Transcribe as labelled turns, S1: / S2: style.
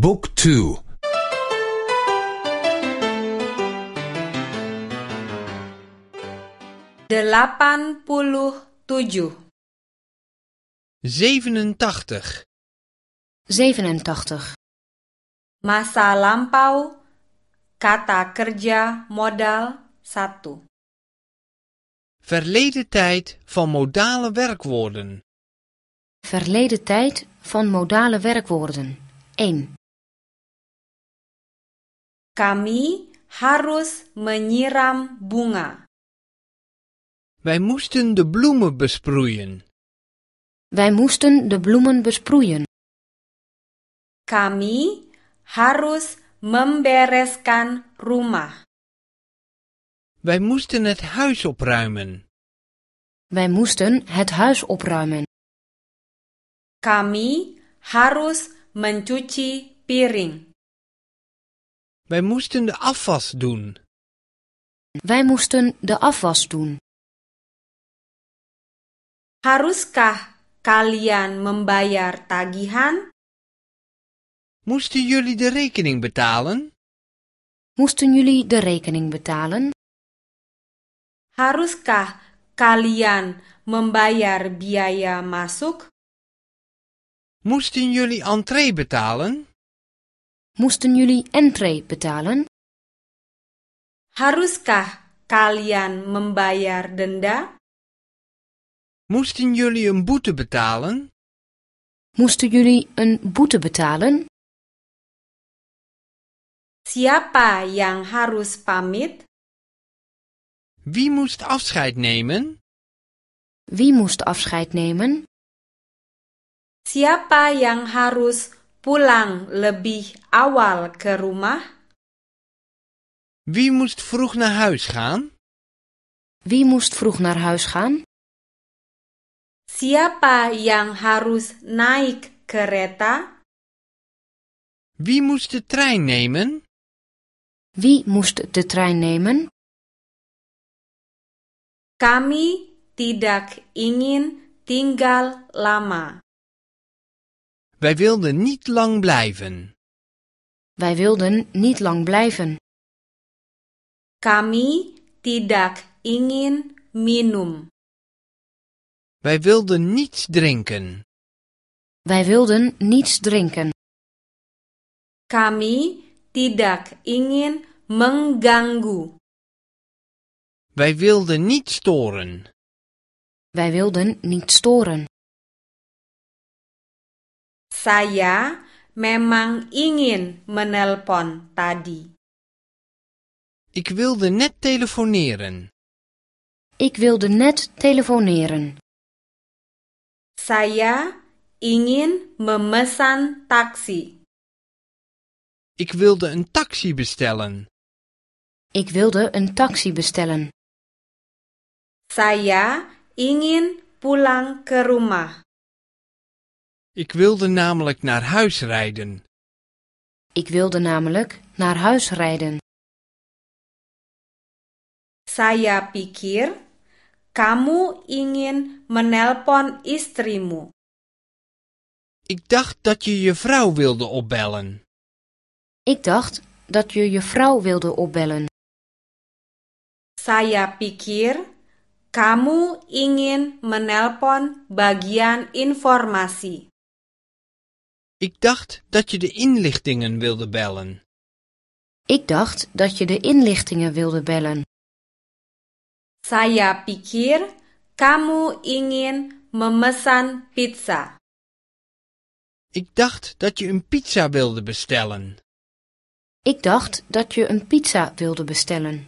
S1: Book 2
S2: Delapan puluh tujuh.
S3: 87.
S4: 87.
S2: Masa lampau, kata kerja modal satu.
S3: Verleden tijd van modale werkwoorden.
S4: Verleden tijd van modale werkwoorden. 1.
S2: Kami harus menyiram bunga.
S3: Wij moesten de bloemen besproeien.
S4: Wij moesten de bloemen besproeien.
S2: Kami harus membereskan rumah.
S3: Wij moesten het huis opruimen.
S4: Wij moesten het huis opruimen.
S2: Kami harus mencuci piring.
S3: Wij moesten de afwas doen.
S4: Wij moesten de afwas doen.
S2: Haruskah kalian membayar tagihan?
S3: Moesten jullie de rekening betalen?
S4: Moesten jullie de rekening betalen?
S2: Haruskah kalian membayar biaya masuk?
S3: Moesten jullie entree betalen?
S4: Moesten jullie entree betalen?
S2: Haruskah kalian membayar denda?
S3: Moesten jullie een boete betalen?
S4: Moesten jullie een boete betalen?
S2: Siapa yang harus pamit?
S3: Wie moest afscheid nemen?
S4: Wie moest afscheid nemen?
S2: Siapa yang harus pulang lebih awal ke rumah?
S3: Wie moest vroeg naar huis gaan?
S4: Wie moest vroeg naar huis gaan?
S2: Siapa yang harus naik kereta?
S3: Wie moest de trein nemen?
S4: Wie moest de trein nemen?
S2: Kami tidak ingin tinggal lama.
S3: Wij wilden niet lang blijven.
S4: Wij wilden niet lang blijven.
S2: Kami tidak ingin minum.
S3: Wij wilden niets drinken.
S4: Wij wilden niets drinken.
S2: Kami tidak ingin mengganggu.
S3: Wij wilden niet storen.
S4: Wij wilden niet storen.
S2: Saya memang ingin menelpon tadi.
S3: Ik wilde net telefoneren.
S4: Ik wilde net telefoneren.
S2: Saya ingin memesan taksi.
S3: Ik wilde een taxi bestellen.
S4: Ik wilde een taxi bestellen.
S2: Saya ingin pulang ke rumah.
S3: Ik wilde namelijk naar huis rijden.
S4: Ik wilde namelijk naar huis rijden.
S2: Saya pikir kamu ingin menelpon istrimu.
S3: Ik dacht dat je je vrouw wilde opbellen.
S4: Ik dacht dat je je vrouw wilde opbellen.
S2: Saya pikir kamu ingin menelpon bagian informasi.
S3: Ik dacht dat je de inlichtingen wilde bellen.
S4: Ik dacht dat je de inlichtingen wilde bellen.
S2: Saya pikir kamu ingin memesan pizza.
S3: Ik dacht dat je een pizza wilde bestellen.
S4: Ik dacht dat je een pizza wilde bestellen.